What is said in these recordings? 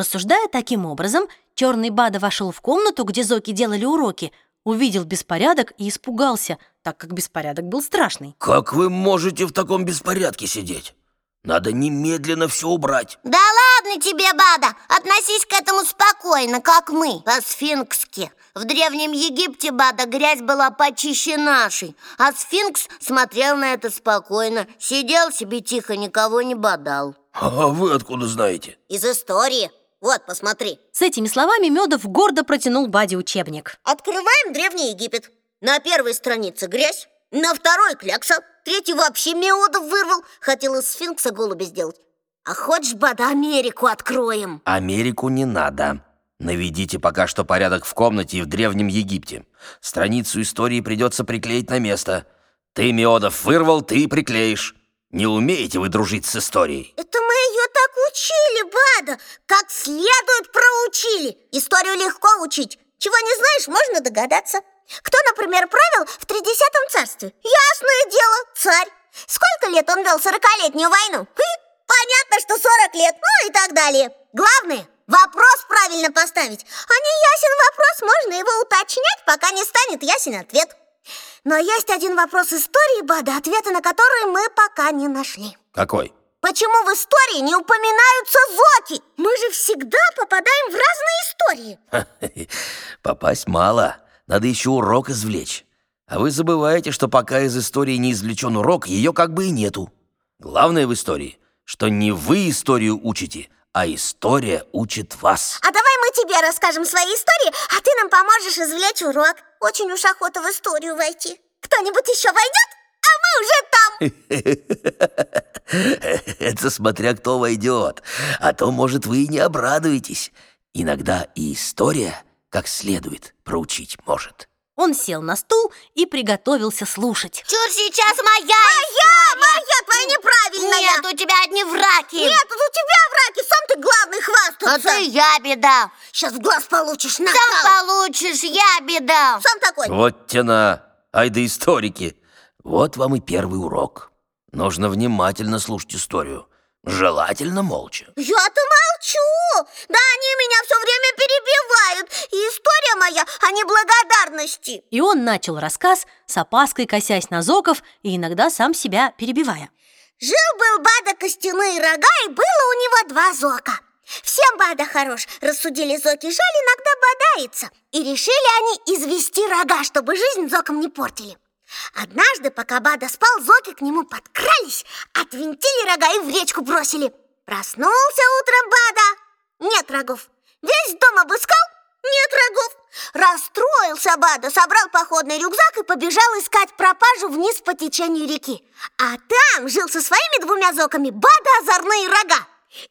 Рассуждая таким образом, черный Бада вошел в комнату, где Зоки делали уроки, увидел беспорядок и испугался, так как беспорядок был страшный. Как вы можете в таком беспорядке сидеть? Надо немедленно все убрать. Да ладно тебе, Бада, относись к этому спокойно, как мы, по-сфинкски. В Древнем Египте, Бада, грязь была почище нашей, а сфинкс смотрел на это спокойно, сидел себе тихо, никого не бодал. А вы откуда знаете? Из истории. Вот, посмотри. С этими словами Медов гордо протянул Баде учебник. Открываем Древний Египет. На первой странице грязь, на второй клякса, третий вообще Меодов вырвал, хотел из сфинкса голубя сделать. А хочешь, Бада, Америку откроем? Америку не надо. Наведите пока что порядок в комнате и в Древнем Египте. Страницу истории придется приклеить на место. Ты, Меодов, вырвал, ты приклеишь. Не умеете вы дружить с историей. Это мы ее так учили, Бада, как следует проучили. Историю легко учить. Чего не знаешь, можно догадаться. Кто, например, правил в Тридесятом царстве? Ясное дело, царь. Сколько лет он вел сорокалетнюю войну? Хм, понятно, что сорок лет, ну и так далее. Главное, вопрос правильно поставить. А не ясен вопрос, можно его уточнять, пока не станет ясен ответ. Но есть один вопрос истории, Бада, ответа на который мы пока не нашли. Какой? Почему в истории не упоминаются зоки? Мы же всегда попадаем в разные истории. Попасть мало. Надо еще урок извлечь. А вы забываете, что пока из истории не извлечен урок, ее как бы и нету. Главное в истории, что не вы историю учите, а история учит вас. А давай мы тебе расскажем свои истории, а ты нам поможешь извлечь урок. Очень уж охота в историю войти. Кто-нибудь еще войдет, а мы уже там. Это смотря кто войдет. А то, может, вы и не обрадуетесь. Иногда и история как следует проучить может. Он сел на стул и приготовился слушать. Чур сейчас моя Моя, моя, твоя неправильная! Нет, у тебя одни враки! Нет, у тебя враки, сам ты главный хвастаться! А ты я беда! Сейчас в глаз получишь, на Сам получишь, я беда! Сам такой! Вот тяна, ай да историки! Вот вам и первый урок Нужно внимательно слушать историю. Желательно молча. Я-то молчу! Да они меня все время перебивают! И история моя о неблагодарности! И он начал рассказ с опаской косясь на Зоков и иногда сам себя перебивая. Жил-был Бада костяные рога и было у него два Зока. Всем Бада хорош, рассудили Зоки, жаль иногда бодается. И решили они извести рога, чтобы жизнь Зокам не портили Однажды, пока Бада спал, зоки к нему подкрались, отвинтили рога и в речку бросили. Проснулся утром Бада, нет рогов. Весь дом обыскал, нет рогов. Расстроился Бада, собрал походный рюкзак и побежал искать пропажу вниз по течению реки. А там жил со своими двумя зоками Бада озорные рога.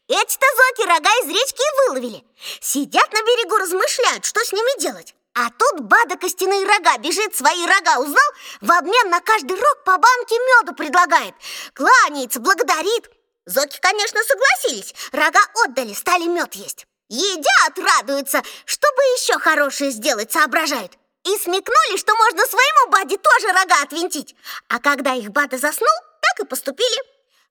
Эти-то зоки рога из речки и выловили. Сидят на берегу, размышляют, что с ними делать. А тут Бада костяные рога бежит, свои рога узнал, в обмен на каждый рог по банке меду предлагает. Кланяется, благодарит. Зоки, конечно, согласились, рога отдали, стали мед есть. Едят, радуются, чтобы еще хорошее сделать, соображают. И смекнули, что можно своему Баде тоже рога отвинтить. А когда их Бада заснул, так и поступили.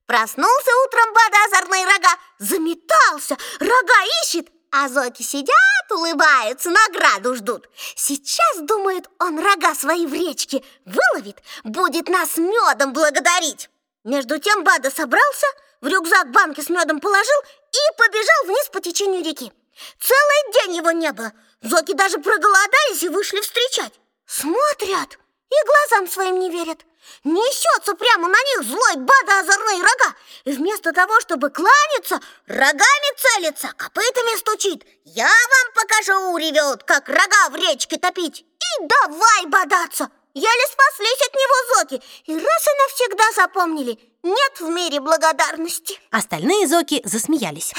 Проснулся утром Бада озорные рога, заметался, рога ищет, а зоки сидят, улыбаются, награду ждут. Сейчас, думает, он рога свои в речке выловит, будет нас медом благодарить. Между тем Бада собрался, в рюкзак банки с медом положил и побежал вниз по течению реки. Целый день его не было. Зоки даже проголодались и вышли встречать. Смотрят и глазам своим не верят. Несется прямо на них злой бада озорные рога. И вместо того, чтобы кланяться, рогами целится, копытами стучит. Я вам покажу, ревет, как рога в речке топить. И давай бодаться Еле спаслись от него зоки. И раз и навсегда запомнили Нет в мире благодарности. Остальные зоки засмеялись.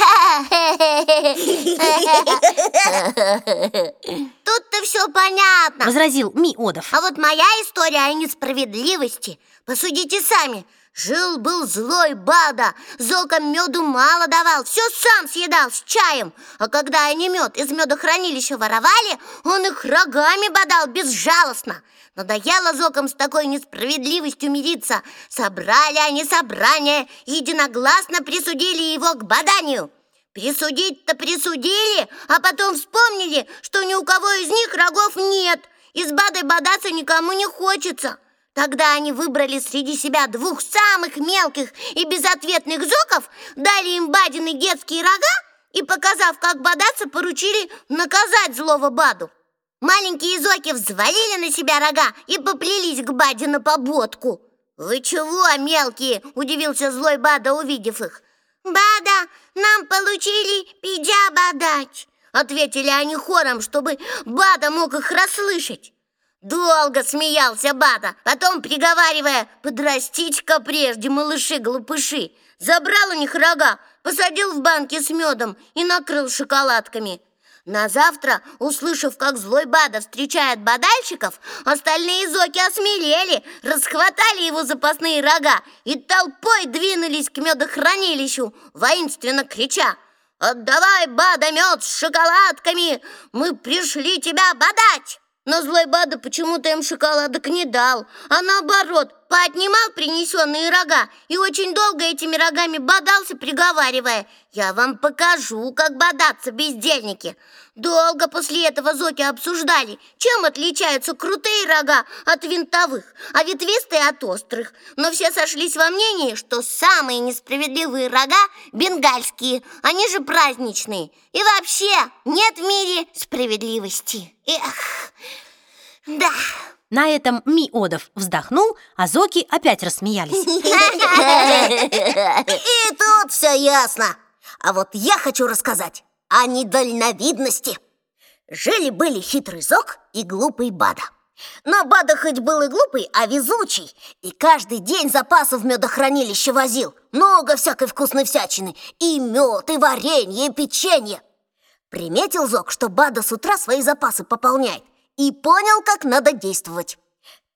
Тут-то все понятно. Возразил Миодов. А вот моя история о несправедливости Посудите сами Жил-был злой Бада, зоком меду мало давал, все сам съедал с чаем. А когда они мед из медохранилища воровали, он их рогами бодал безжалостно. Надоело зоком с такой несправедливостью мириться. Собрали они собрание единогласно присудили его к боданию. Присудить-то присудили, а потом вспомнили, что ни у кого из них рогов нет, и с Бадой бодаться никому не хочется. Тогда они выбрали среди себя двух самых мелких и безответных зоков, дали им Бадины детские рога и, показав, как бодаться, поручили наказать злого Баду. Маленькие зоки взвалили на себя рога и поплелись к Баде на пободку. «Вы чего, мелкие?» – удивился злой Бада, увидев их. Бада, нам получили пидя бодать Ответили они хором, чтобы Бада мог их расслышать Долго смеялся Бада, потом приговаривая «Подрастите-ка прежде, малыши-глупыши» Забрал у них рога, посадил в банке с медом и накрыл шоколадками на завтра, услышав, как злой Бада встречает бадальщиков, остальные зоки осмелели, расхватали его запасные рога и толпой двинулись к медохранилищу, воинственно крича «Отдавай, Бада, мед с шоколадками! Мы пришли тебя бодать!» Но злой Бада почему-то им шоколадок не дал, а наоборот, поотнимал принесенные рога и очень долго этими рогами бодался, приговаривая «Я вам покажу, как бодаться, бездельники!» Долго после этого зоки обсуждали, чем отличаются крутые рога от винтовых, а ветвистые от острых. Но все сошлись во мнении, что самые несправедливые рога – бенгальские, они же праздничные. И вообще нет в мире справедливости. Эх, да. На этом Миодов вздохнул, а Зоки опять рассмеялись. И тут все ясно. А вот я хочу рассказать о недальновидности. Жили-были хитрый Зок и глупый Бада. Но Бада хоть был и глупый, а везучий И каждый день запасы в медохранилище возил Много всякой вкусной всячины И мед, и варенье, и печенье Приметил Зок, что Бада с утра свои запасы пополняет И понял, как надо действовать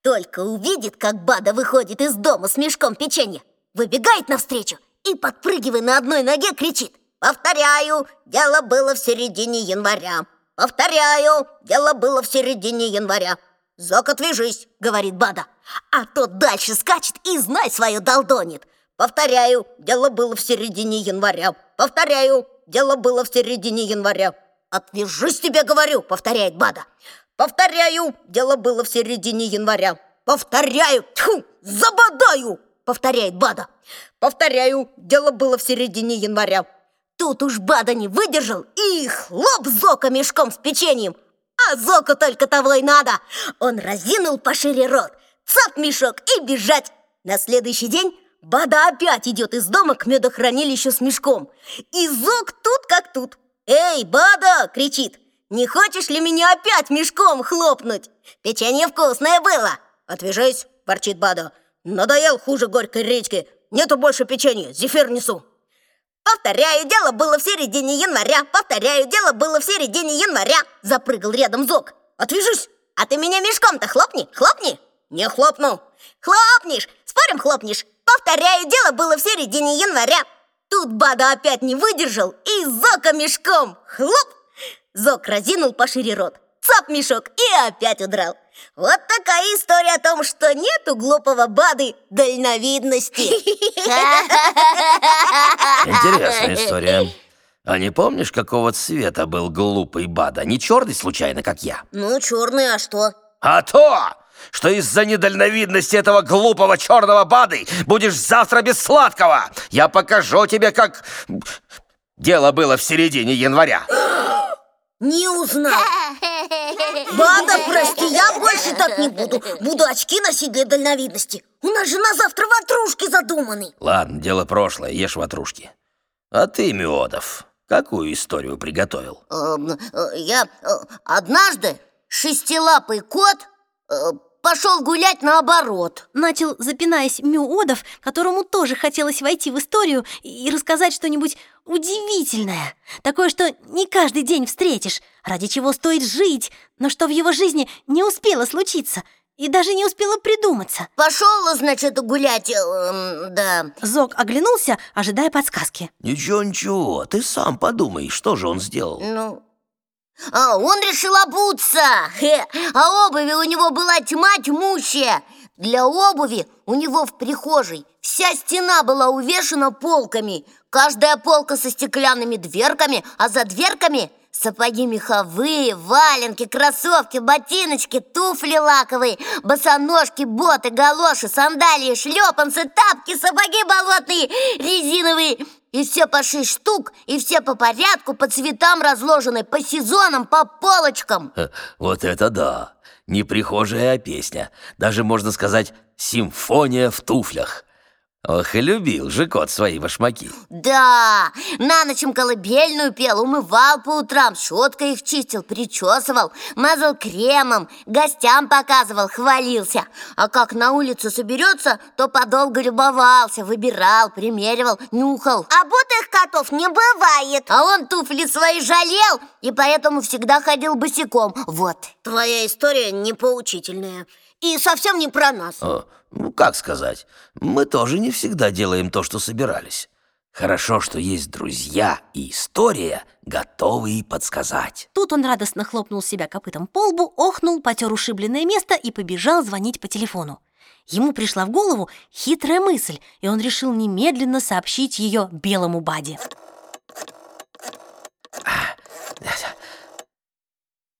Только увидит, как Бада выходит из дома с мешком печенья Выбегает навстречу и, подпрыгивая на одной ноге, кричит Повторяю, дело было в середине января. Повторяю, дело было в середине января. Зок, отвяжись, говорит Бада. А тот дальше скачет и знай свое долдонит. Повторяю, дело было в середине января. Повторяю, дело было в середине января. Отвяжись тебе, говорю, повторяет Бада. Повторяю, дело было в середине января. Повторяю, тьфу, забодаю, повторяет Бада. Повторяю, дело было в середине января. Тут уж Бада не выдержал и хлоп Зока мешком с печеньем. А Зоку только того и надо. Он разинул пошире рот, цап мешок и бежать. На следующий день Бада опять идет из дома к медохранилищу с мешком. И Зок тут как тут. «Эй, Бада!» — кричит. «Не хочешь ли меня опять мешком хлопнуть? Печенье вкусное было!» «Отвяжись!» — ворчит Бада. «Надоел хуже горькой редьки. Нету больше печенья, зефир несу!» Повторяю, дело было в середине января. Повторяю, дело было в середине января. Запрыгал рядом Зок. Отвяжись. А ты меня мешком-то хлопни, хлопни. Не хлопну. Хлопнешь, спорим, хлопнешь. Повторяю, дело было в середине января. Тут Бада опять не выдержал и Зока мешком. Хлоп! Зок разинул пошире рот. Цап мешок и опять удрал. Вот такая история о том, что нету глупого Бады дальновидности. Интересная история. А не помнишь, какого цвета был глупый Бада? Не черный случайно, как я? Ну, черный, а что? А то, что из-за недальновидности этого глупого черного Бады будешь завтра без сладкого. Я покажу тебе, как дело было в середине января. Не узнал. Бада, прости, я больше так не буду. Буду очки носить для дальновидности. У нас же на завтра ватрушки задуманы. Ладно, дело прошлое, ешь ватрушки. А ты, Миодов, какую историю приготовил? Эм, э, я э, однажды шестилапый кот э, пошел гулять наоборот. Начал, запинаясь, Мюодов, которому тоже хотелось войти в историю и рассказать что-нибудь удивительное. Такое, что не каждый день встретишь, ради чего стоит жить, но что в его жизни не успело случиться и даже не успело придуматься. Пошел, значит, гулять, э, да. Зок оглянулся, ожидая подсказки. Ничего, ничего, ты сам подумай, что же он сделал. Ну, а он решил обуться, а обуви у него была тьма тьмущая. Для обуви у него в прихожей вся стена была увешана полками. Каждая полка со стеклянными дверками, а за дверками сапоги меховые, валенки, кроссовки, ботиночки, туфли лаковые, босоножки, боты, галоши, сандалии, шлепанцы, тапки, сапоги болотные, резиновые. И все по шесть штук, и все по порядку, по цветам разложены, по сезонам, по полочкам. Вот это да! Не прихожая, а песня. Даже, можно сказать, симфония в туфлях. Ох, и любил же кот свои башмаки. Да, на ночь им колыбельную пел, умывал по утрам, щеткой их чистил, причесывал, мазал кремом, гостям показывал, хвалился. А как на улицу соберется, то подолго любовался, выбирал, примеривал, нюхал. А бутых котов не бывает А он туфли свои жалел и поэтому всегда ходил босиком. Вот. Твоя история не поучительная и совсем не про нас. О, ну, как сказать, мы тоже не всегда делаем то, что собирались. Хорошо, что есть друзья и история, готовые подсказать. Тут он радостно хлопнул себя копытом по лбу, охнул, потер ушибленное место и побежал звонить по телефону. Ему пришла в голову хитрая мысль, и он решил немедленно сообщить ее белому Баде.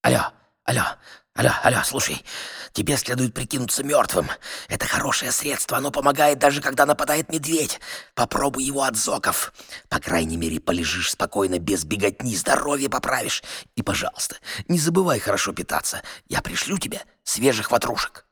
Алло, алло, алло, алло, слушай, тебе следует прикинуться мертвым. Это хорошее средство, оно помогает даже когда нападает медведь. Попробуй его от зоков. По крайней мере, полежишь спокойно, без беготни, здоровье поправишь. И, пожалуйста, не забывай хорошо питаться. Я пришлю тебе свежих ватрушек.